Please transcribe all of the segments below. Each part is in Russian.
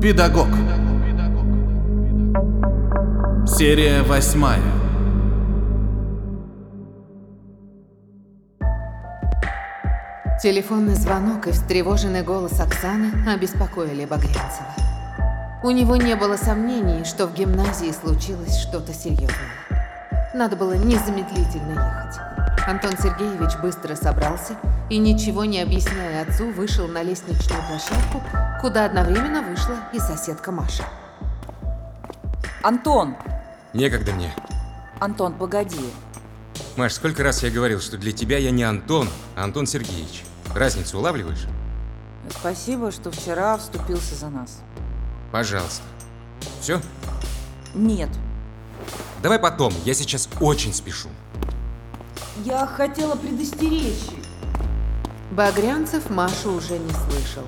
Педагог. Серия восьмая. Телефонный звонок и встревоженный голос Оксаны обеспокоили Багрянцева. У него не было сомнений, что в гимназии случилось что-то серьезное. Надо было незамедлительно ехать. Антон Сергеевич быстро собрался и, ничего не объясняя отцу, вышел на лестничную площадку, куда одновременно вышла и соседка Маша. Антон! Некогда мне. Антон, погоди. Маш, сколько раз я говорил, что для тебя я не Антон, а Антон Сергеевич. Разницу улавливаешь? Спасибо, что вчера вступился за нас. Пожалуйста. Все? Нет. Давай потом, я сейчас очень спешу. Я хотела предостеречь. Багрянцев Машу уже не слышал.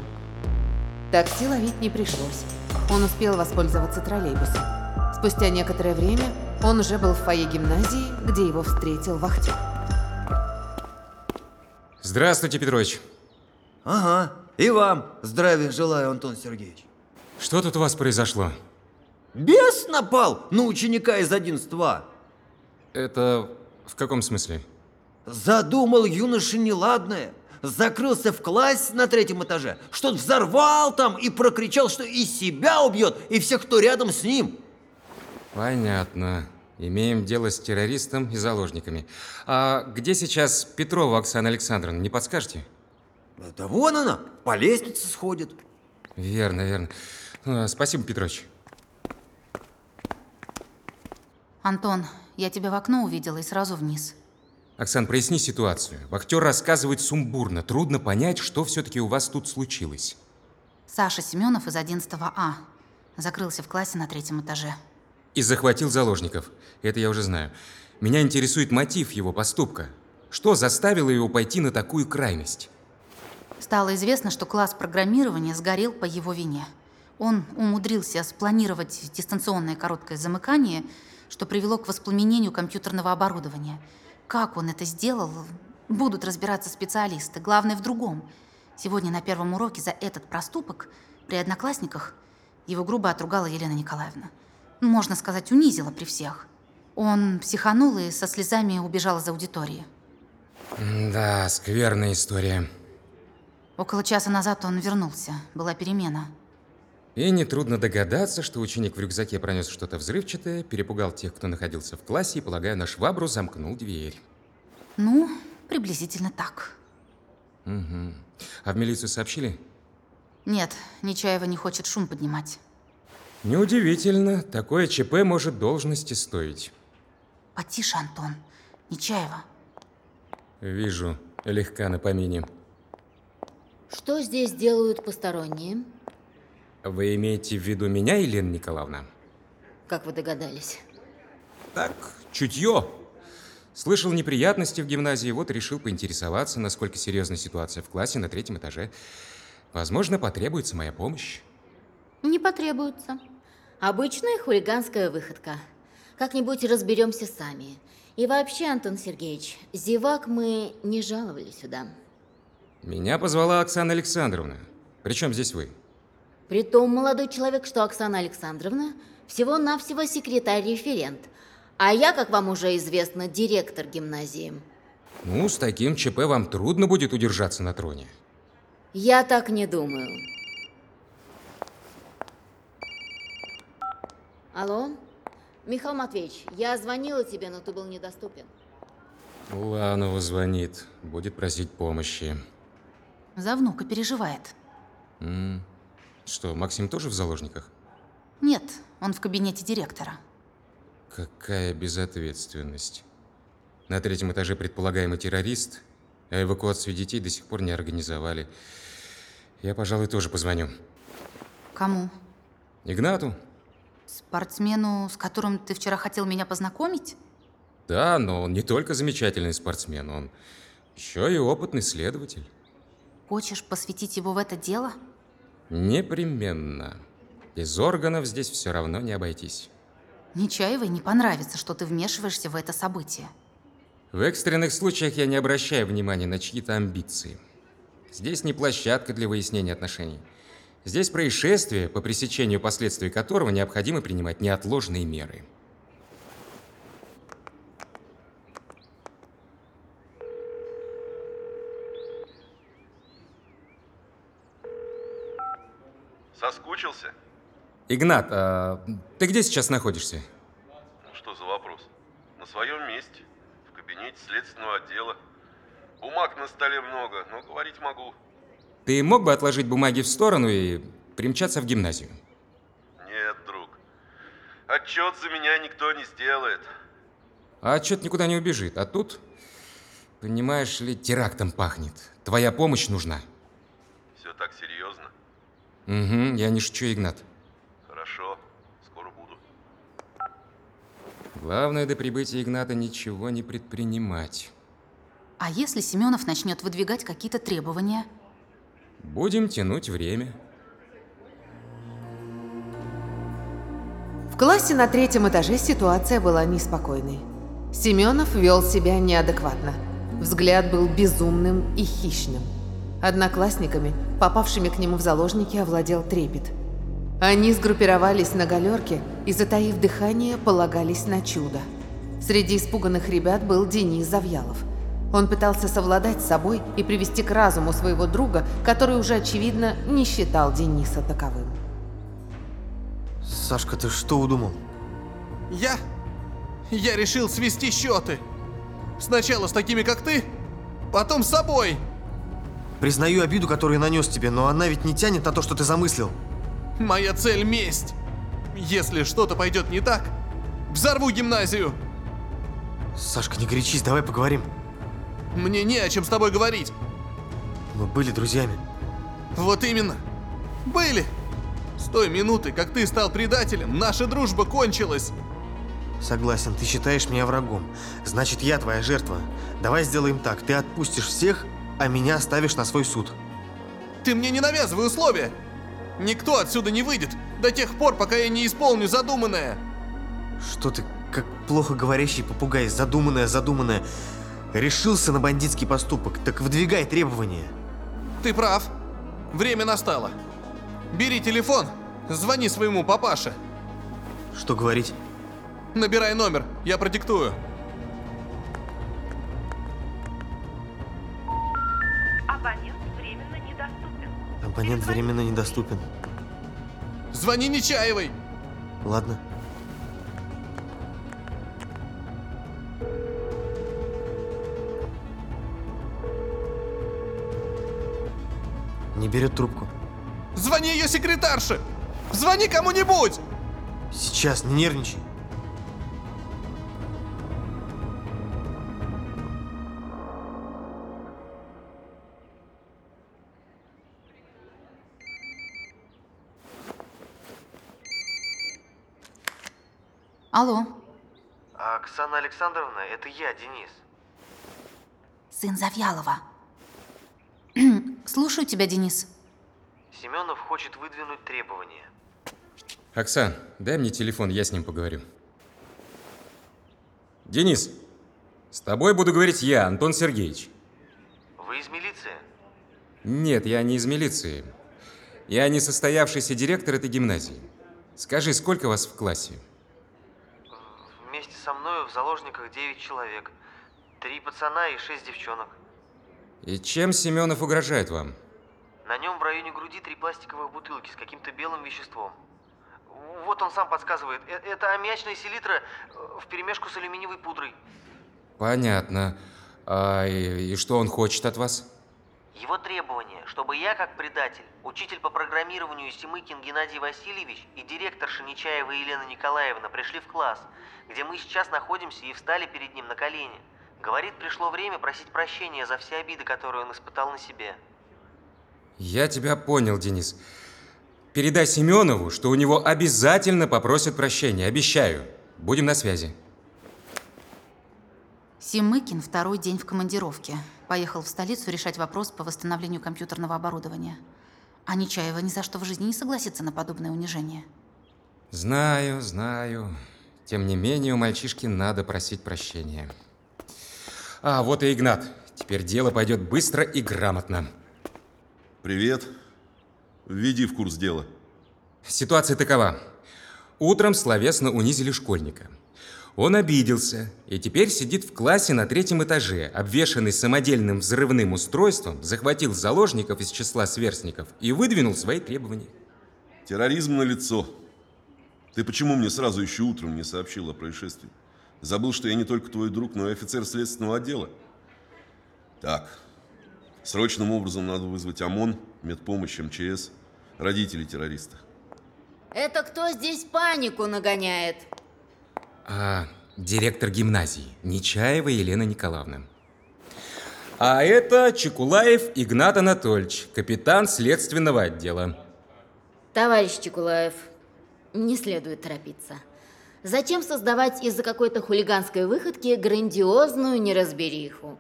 Такси ловить не пришлось. Он успел воспользоваться троллейбусом. Спустя некоторое время он уже был в фойе гимназии, где его встретил вахтер. Здравствуйте, Петрович. Ага, и вам здравия желаю, Антон Сергеевич. Что тут у вас произошло? Бес напал на ученика из 11 А. Это в каком смысле? Задумал юноша неладное. Закрылся в классе на третьем этаже, что-то взорвал там и прокричал, что и себя убьет, и всех, кто рядом с ним. Понятно. Имеем дело с террористом и заложниками. А где сейчас Петрова Оксана Александровна, не подскажете? Да вон она, по лестнице сходит. Верно, верно. А, Спасибо, Петрович. Антон, я тебя в окно увидела и сразу вниз. Оксан, проясни ситуацию. Вахтер рассказывает сумбурно. Трудно понять, что все-таки у вас тут случилось. Саша Семенов из 11 А. Закрылся в классе на третьем этаже. И захватил заложников. Это я уже знаю. Меня интересует мотив его поступка. Что заставило его пойти на такую крайность? Стало известно, что класс программирования сгорел по его вине. Он умудрился спланировать дистанционное короткое замыкание, что привело к воспламенению компьютерного оборудования. Как он это сделал, будут разбираться специалисты. Главное в другом. Сегодня на первом уроке за этот проступок при одноклассниках его грубо отругала Елена Николаевна. Можно сказать, унизила при всех. Он психанул и со слезами убежал из аудитории. Да, скверная история. Около часа назад он вернулся. Была перемена. И нетрудно догадаться, что ученик в рюкзаке пронес что-то взрывчатое, перепугал тех, кто находился в классе, и, полагаю, на швабру замкнул дверь. Ну, приблизительно так. Угу. А в милицию сообщили? Нет, Нечаева не хочет шум поднимать. Неудивительно, такое ЧП может должности стоить. Потише, Антон. Нечаева. Вижу, легка на помине. Что здесь делают посторонние? Вы имеете в виду меня, Елена Николаевна? Как вы догадались? Так, чутье. Слышал неприятности в гимназии, вот решил поинтересоваться, насколько серьезна ситуация в классе на третьем этаже. Возможно, потребуется моя помощь. Не потребуется. Обычная хулиганская выходка. Как-нибудь разберемся сами. И вообще, Антон Сергеевич, зевак мы не жаловали сюда. Меня позвала Оксана Александровна. Причем здесь вы? Притом, молодой человек, что Оксана Александровна всего-навсего секретарь-референт. А я, как вам уже известно, директор гимназии. Ну, с таким ЧП вам трудно будет удержаться на троне. Я так не думаю. Алло? Михаил Матвеевич, я звонила тебе, но ты был недоступен. Уланова звонит, будет просить помощи. За внука переживает. М, Что, Максим тоже в заложниках? Нет, он в кабинете директора. Какая безответственность. На третьем этаже предполагаемый террорист, а эвакуацию детей до сих пор не организовали. Я, пожалуй, тоже позвоню. Кому? Игнату? Спортсмену, с которым ты вчера хотел меня познакомить? Да, но он не только замечательный спортсмен, он еще и опытный следователь. Хочешь посвятить его в это дело? Непременно. Без органов здесь все равно не обойтись. Нечаевой не понравится, что ты вмешиваешься в это событие. В экстренных случаях я не обращаю внимания на чьи-то амбиции. Здесь не площадка для выяснения отношений. Здесь происшествие, по пресечению последствий которого необходимо принимать неотложные меры. Игнат, а ты где сейчас находишься? Ну что за вопрос? На своем месте, в кабинете следственного отдела. Бумаг на столе много, но говорить могу. Ты мог бы отложить бумаги в сторону и примчаться в гимназию? Нет, друг. Отчет за меня никто не сделает. А отчет никуда не убежит. А тут, понимаешь ли, терактом пахнет. Твоя помощь нужна. Все так серьезно? Угу, я не шучу, Игнат. Хорошо, скоро буду. Главное до прибытия Игната ничего не предпринимать. А если Семенов начнет выдвигать какие-то требования? Будем тянуть время. В классе на третьем этаже ситуация была неспокойной. Семенов вел себя неадекватно. Взгляд был безумным и хищным. Одноклассниками, попавшими к нему в заложники, овладел трепет. Они сгруппировались на галерке и, затаив дыхание, полагались на чудо. Среди испуганных ребят был Денис Завьялов. Он пытался совладать с собой и привести к разуму своего друга, который уже, очевидно, не считал Дениса таковым. Сашка, ты что удумал? Я? Я решил свести счеты. Сначала с такими, как ты, потом с собой. Признаю обиду, которую нанес тебе, но она ведь не тянет на то, что ты замыслил. Моя цель – месть. Если что-то пойдет не так, взорву гимназию. Сашка, не горячись, давай поговорим. Мне не о чем с тобой говорить. Мы были друзьями. Вот именно. Были. С той минуты, как ты стал предателем, наша дружба кончилась. Согласен, ты считаешь меня врагом. Значит, я твоя жертва. Давай сделаем так. Ты отпустишь всех, а меня оставишь на свой суд. Ты мне не навязывай условия. Никто отсюда не выйдет до тех пор, пока я не исполню задуманное. Что ты, как плохо говорящий попугай, задуманное, задуманное. Решился на бандитский поступок, так выдвигай требования. Ты прав. Время настало. Бери телефон, звони своему папаше. Что говорить? Набирай номер, я продиктую. Абонент временно недоступен. Звони Нечаевой. Ладно. Не берет трубку. Звони ее секретарше. Звони кому-нибудь. Сейчас, не нервничай. Алло, Оксана Александровна, это я, Денис. сын Завьялова. Слушаю тебя, Денис. Семенов хочет выдвинуть требования. Оксан, дай мне телефон, я с ним поговорю. Денис, с тобой буду говорить я, Антон Сергеевич. Вы из милиции? Нет, я не из милиции. Я не состоявшийся директор этой гимназии. Скажи, сколько вас в классе? Вместе со мной в заложниках 9 человек. Три пацана и шесть девчонок. И чем Семенов угрожает вам? На нем в районе груди три пластиковых бутылки с каким-то белым веществом. Вот он сам подсказывает. Э- Это аммиачная селитра в перемешку с алюминиевой пудрой. Понятно. А и, и что он хочет от вас? Его требование, чтобы я, как предатель, учитель по программированию Семыкин Геннадий Васильевич и директорша Нечаева Елена Николаевна пришли в класс, где мы сейчас находимся и встали перед ним на колени. Говорит, пришло время просить прощения за все обиды, которые он испытал на себе. Я тебя понял, Денис. Передай Семенову, что у него обязательно попросят прощения, обещаю. Будем на связи. Симыкин второй день в командировке. Поехал в столицу решать вопрос по восстановлению компьютерного оборудования. А Нечаева ни за что в жизни не согласится на подобное унижение. Знаю, знаю. Тем не менее, у мальчишки надо просить прощения. А, вот и Игнат. Теперь дело пойдет быстро и грамотно. Привет. Введи в курс дела. Ситуация такова. Утром словесно унизили школьника. Он обиделся и теперь сидит в классе на третьем этаже, обвешанный самодельным взрывным устройством, захватил заложников из числа сверстников и выдвинул свои требования. Терроризм на лицо. Ты почему мне сразу еще утром не сообщил о происшествии? Забыл, что я не только твой друг, но и офицер следственного отдела? Так, срочным образом надо вызвать ОМОН, медпомощь, МЧС, родителей террориста. Это кто здесь панику нагоняет? А, директор гимназии Нечаева Елена Николаевна. А это Чекулаев Игнат Анатольевич, капитан следственного отдела. Товарищ Чекулаев, не следует торопиться. Зачем создавать из-за какой-то хулиганской выходки грандиозную неразбериху?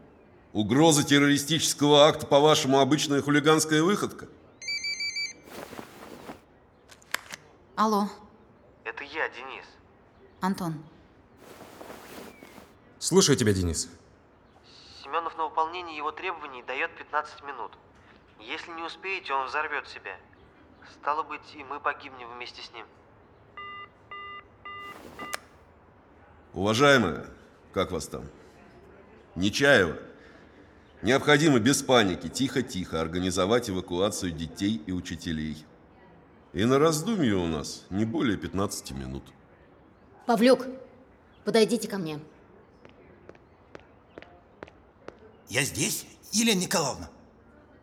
Угроза террористического акта, по-вашему, обычная хулиганская выходка? Алло, Это я, Денис. Антон, Слушаю тебя, Денис. Семенов на выполнение его требований дает 15 минут. Если не успеете, он взорвет себя. Стало быть, и мы погибнем вместе с ним. Уважаемая, как вас там? Нечаева. Необходимо без паники, тихо-тихо организовать эвакуацию детей и учителей. И на раздумье у нас не более 15 минут. Павлюк, подойдите ко мне. Я здесь, Елена Николаевна?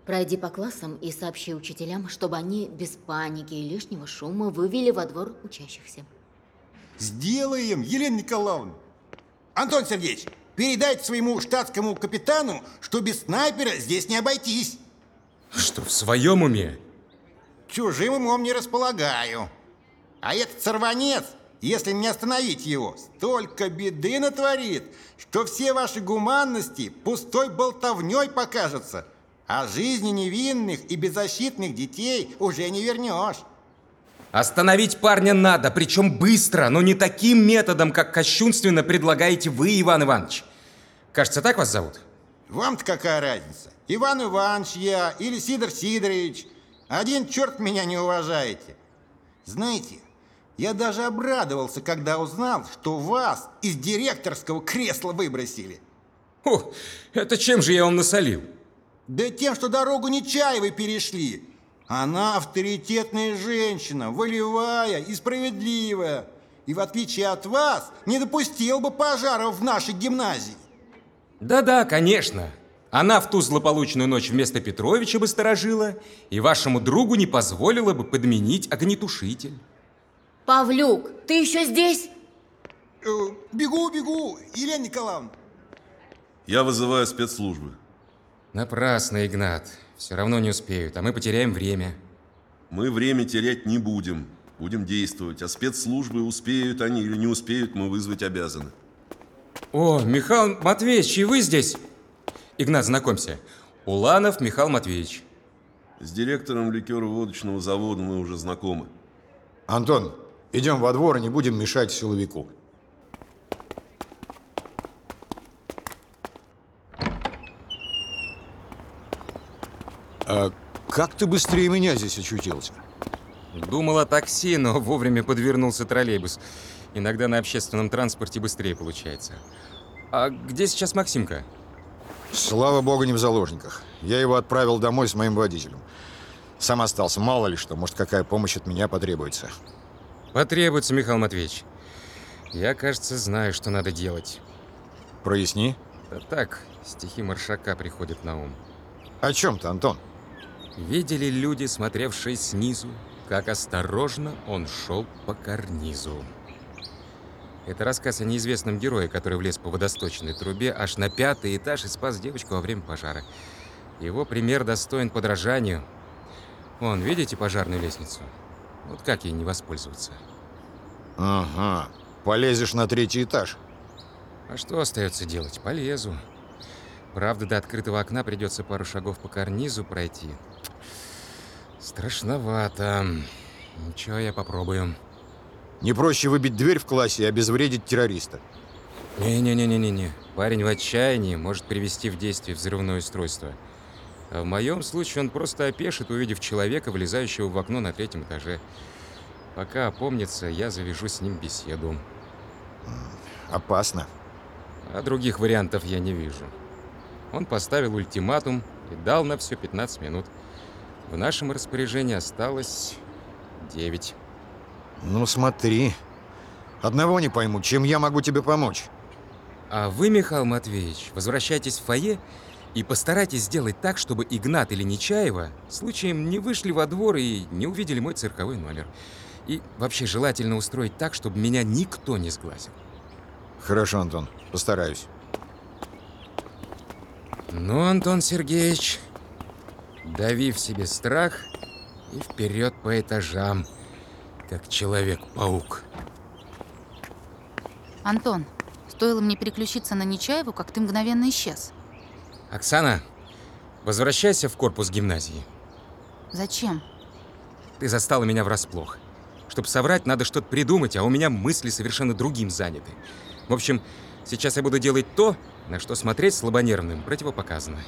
Пройди по классам и сообщи учителям, чтобы они без паники и лишнего шума вывели во двор учащихся. Сделаем, Елена Николаевна. Антон Сергеевич, передайте своему штатскому капитану, что без снайпера здесь не обойтись. Что, в своем уме? Чужим умом не располагаю. А этот сорванец, если не остановить его, столько беды натворит, что все ваши гуманности пустой болтовней покажутся. А жизни невинных и беззащитных детей уже не вернешь. Остановить парня надо, причем быстро, но не таким методом, как кощунственно предлагаете вы, Иван Иванович. Кажется, так вас зовут? Вам-то какая разница? Иван Иванович я или Сидор Сидорович. Один черт меня не уважаете. Знаете, я даже обрадовался, когда узнал, что вас из директорского кресла выбросили. О, это чем же я вам насолил? Да тем, что дорогу Нечаевой перешли. Она авторитетная женщина, волевая и справедливая. И в отличие от вас, не допустил бы пожаров в нашей гимназии. Да-да, конечно. Она в ту злополучную ночь вместо Петровича бы сторожила, и вашему другу не позволила бы подменить огнетушитель. Павлюк, ты еще здесь? Э, бегу, бегу, Елена Николаевна. Я вызываю спецслужбы. Напрасно, Игнат. Все равно не успеют, а мы потеряем время. Мы время терять не будем. Будем действовать. А спецслужбы, успеют они или не успеют, мы вызвать обязаны. О, Михаил Матвеевич, и вы здесь? Игнат, знакомься. Уланов Михаил Матвеевич. С директором ликеро-водочного завода мы уже знакомы. Антон, идем во двор и не будем мешать силовику. А как ты быстрее меня здесь очутился? Думал о такси, но вовремя подвернулся троллейбус. Иногда на общественном транспорте быстрее получается. А где сейчас Максимка? Слава богу, не в заложниках. Я его отправил домой с моим водителем. Сам остался, мало ли что, может, какая помощь от меня потребуется. Потребуется, Михаил Матвеевич. Я, кажется, знаю, что надо делать. Проясни. Да так, стихи Маршака приходят на ум. О чем ты, Антон? Видели люди, смотревшие снизу, как осторожно он шел по карнизу. Это рассказ о неизвестном герое, который влез по водосточной трубе аж на пятый этаж и спас девочку во время пожара. Его пример достоин подражанию. Вон, видите пожарную лестницу? Вот как ей не воспользоваться? Ага, полезешь на третий этаж. А что остается делать? Полезу. Правда, до открытого окна придется пару шагов по карнизу пройти. Страшновато. Ничего, я попробую. Не проще выбить дверь в классе и обезвредить террориста. Не-не-не-не-не. Парень в отчаянии может привести в действие взрывное устройство. А в моем случае он просто опешит, увидев человека, влезающего в окно на третьем этаже. Пока опомнится, я завяжу с ним беседу. Опасно. А других вариантов я не вижу. Он поставил ультиматум и дал на все 15 минут. В нашем распоряжении осталось 9. Ну смотри. Одного не пойму, чем я могу тебе помочь? А вы, Михаил Матвеевич, возвращайтесь в фойе и постарайтесь сделать так, чтобы Игнат или Нечаева случаем не вышли во двор и не увидели мой цирковой номер. И вообще желательно устроить так, чтобы меня никто не сглазил. Хорошо, Антон, постараюсь. Ну, Антон Сергеевич, дави в себе страх и вперед по этажам, как Человек-паук. Антон, стоило мне переключиться на Нечаеву, как ты мгновенно исчез. Оксана, возвращайся в корпус гимназии. Зачем? Ты застала меня врасплох. Чтобы соврать, надо что-то придумать, а у меня мысли совершенно другим заняты. В общем, сейчас я буду делать то, на что смотреть слабонервным противопоказано.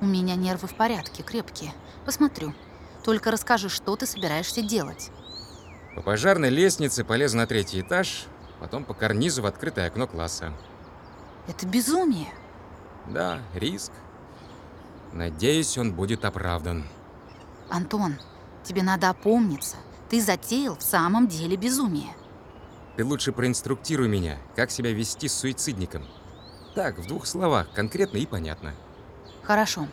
У меня нервы в порядке, крепкие. Посмотрю. Только расскажи, что ты собираешься делать. По пожарной лестнице полезу на третий этаж, потом по карнизу в открытое окно класса. Это безумие. Да, риск. Надеюсь, он будет оправдан. Антон, тебе надо опомниться. Ты затеял в самом деле безумие. Ты лучше проинструктируй меня, как себя вести с суицидником. Так, в двух словах, конкретно и понятно. Хорошо.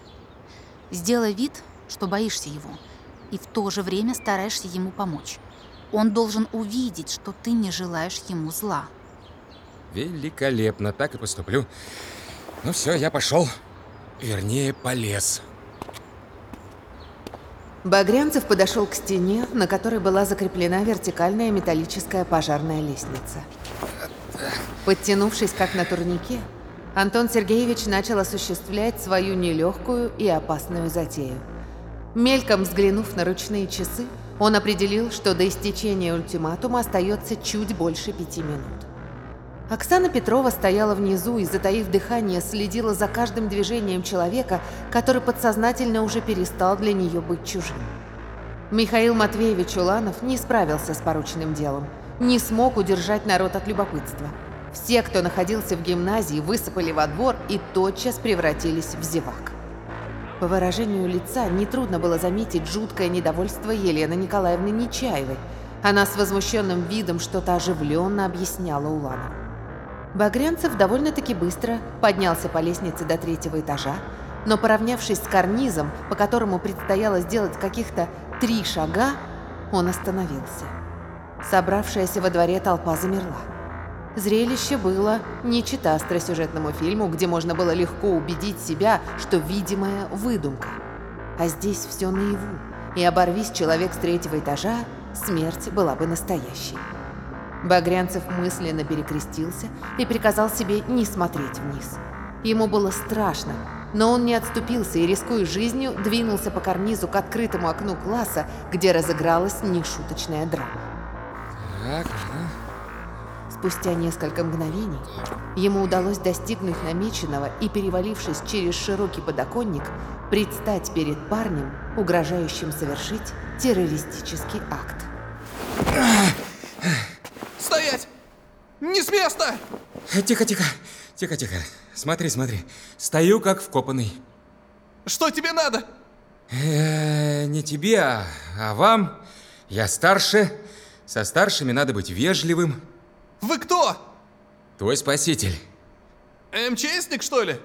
Сделай вид, что боишься его, и в то же время стараешься ему помочь. Он должен увидеть, что ты не желаешь ему зла. Великолепно, так и поступлю. Ну все, я пошел. Вернее, полез. Багрянцев подошел к стене, на которой была закреплена вертикальная металлическая пожарная лестница. Подтянувшись как на турнике, Антон Сергеевич начал осуществлять свою нелегкую и опасную затею. Мельком взглянув на ручные часы, он определил, что до истечения ультиматума остается чуть больше пяти минут. Оксана Петрова стояла внизу и, затаив дыхание, следила за каждым движением человека, который подсознательно уже перестал для нее быть чужим. Михаил Матвеевич Уланов не справился с порученным делом, не смог удержать народ от любопытства. Все, кто находился в гимназии, высыпали во двор и тотчас превратились в зевак. По выражению лица нетрудно было заметить жуткое недовольство Елены Николаевны Нечаевой. Она с возмущенным видом что-то оживленно объясняла Уланову. Багрянцев довольно-таки быстро поднялся по лестнице до третьего этажа, но поравнявшись с карнизом, по которому предстояло сделать каких-то три шага, он остановился. Собравшаяся во дворе толпа замерла. Зрелище было не чита остросюжетному фильму, где можно было легко убедить себя, что видимое – выдумка. А здесь все наяву, и оборвись человек с третьего этажа, смерть была бы настоящей. Багрянцев мысленно перекрестился и приказал себе не смотреть вниз. Ему было страшно, но он не отступился и, рискуя жизнью, двинулся по карнизу к открытому окну класса, где разыгралась нешуточная драма. Так, Спустя несколько мгновений ему удалось достигнуть намеченного и, перевалившись через широкий подоконник, предстать перед парнем, угрожающим совершить террористический акт. С места! Тихо, тихо, тихо, тихо. Смотри, смотри. Стою как вкопанный. Что тебе надо? Э, не тебе, а, а вам. Я старше. Со старшими надо быть вежливым. Вы кто? Твой спаситель. МЧСник, что ли?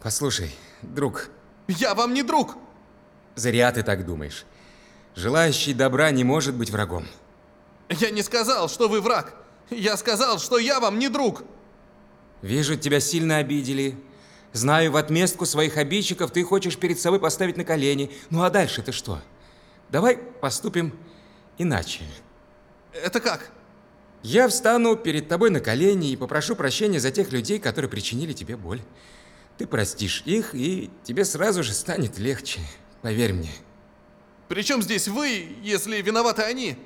Послушай, друг, Я вам не друг. зря ты так думаешь. Желающий добра не может быть врагом. Я не сказал, что вы враг. Я сказал, что я вам не друг. Вижу, тебя сильно обидели. Знаю, в отместку своих обидчиков ты хочешь перед собой поставить на колени. Ну а дальше ты что? Давай поступим иначе. Это как? Я встану перед тобой на колени и попрошу прощения за тех людей, которые причинили тебе боль. Ты простишь их, и тебе сразу же станет легче. Поверь мне. Причем здесь вы, если виноваты они?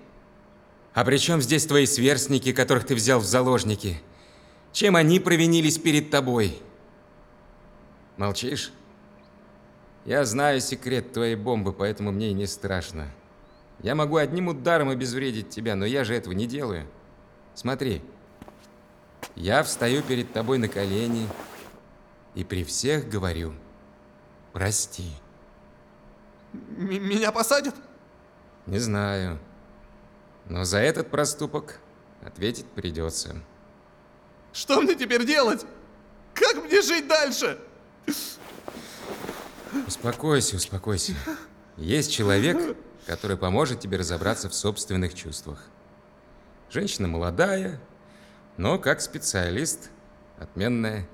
А при чем здесь твои сверстники, которых ты взял в заложники? Чем они провинились перед тобой? Молчишь? Я знаю секрет твоей бомбы, поэтому мне и не страшно. Я могу одним ударом обезвредить тебя, но я же этого не делаю. Смотри. Я встаю перед тобой на колени и при всех говорю «Прости». М- меня посадят? Не знаю. Но за этот проступок ответить придется. Что мне теперь делать? Как мне жить дальше? Успокойся, успокойся. Есть человек, который поможет тебе разобраться в собственных чувствах. Женщина молодая, но как специалист отменная.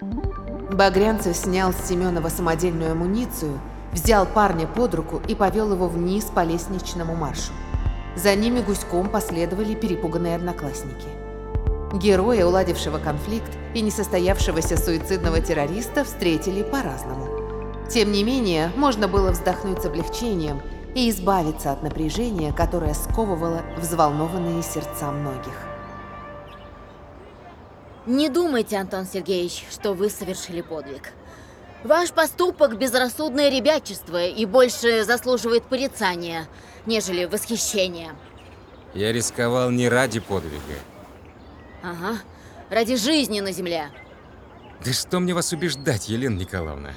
Багрянцев снял с Семенова самодельную амуницию, взял парня под руку и повел его вниз по лестничному маршу. За ними гуськом последовали перепуганные одноклассники. Героя, уладившего конфликт, и несостоявшегося суицидного террориста встретили по-разному. Тем не менее, можно было вздохнуть с облегчением и избавиться от напряжения, которое сковывало взволнованные сердца многих. Не думайте, Антон Сергеевич, что вы совершили подвиг. Ваш поступок – безрассудное ребячество и больше заслуживает порицания, нежели восхищения. Я рисковал не ради подвига. Ага, ради жизни на земле. Да что мне вас убеждать, Елена Николаевна?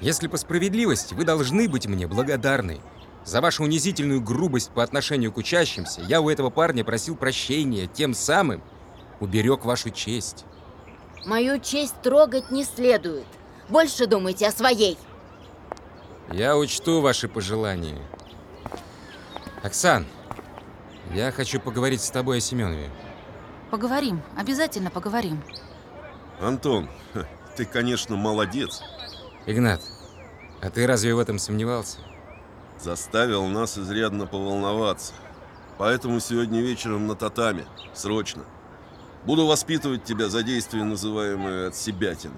Если по справедливости, вы должны быть мне благодарны. За вашу унизительную грубость по отношению к учащимся я у этого парня просил прощения, тем самым уберег вашу честь. Мою честь трогать не следует. Больше думайте о своей. Я учту ваши пожелания. Оксан, я хочу поговорить с тобой о Семенове. Поговорим, обязательно поговорим. Антон, ты, конечно, молодец. Игнат, а ты разве в этом сомневался? Заставил нас изрядно поволноваться. Поэтому сегодня вечером на татами. Срочно. Буду воспитывать тебя за действия, называемые отсебятиной.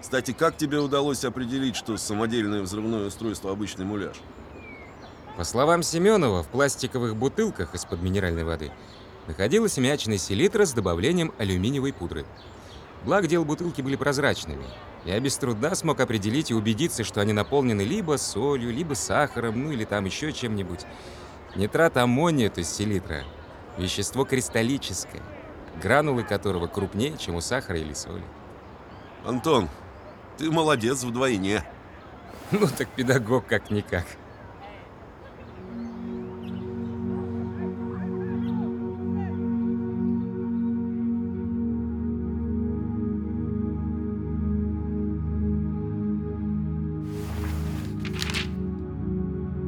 Кстати, как тебе удалось определить, что самодельное взрывное устройство обычный муляж? По словам Семенова, в пластиковых бутылках из-под минеральной воды находилась мячная селитра с добавлением алюминиевой пудры. Благо дел бутылки были прозрачными. Я без труда смог определить и убедиться, что они наполнены либо солью, либо сахаром, ну или там еще чем-нибудь. Нитрат аммония, то есть селитра, вещество кристаллическое, гранулы которого крупнее, чем у сахара или соли. Антон, ты молодец вдвойне. Ну так педагог как-никак.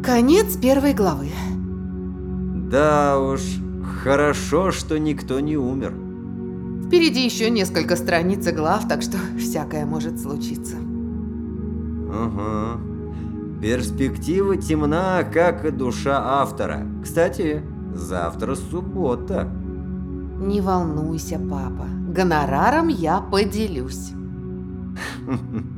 Конец первой главы. Да уж, хорошо, что никто не умер. Впереди еще несколько страниц и глав, так что всякое может случиться. Ага. Перспектива темна, как и душа автора. Кстати, завтра суббота. Не волнуйся, папа. Гонораром я поделюсь.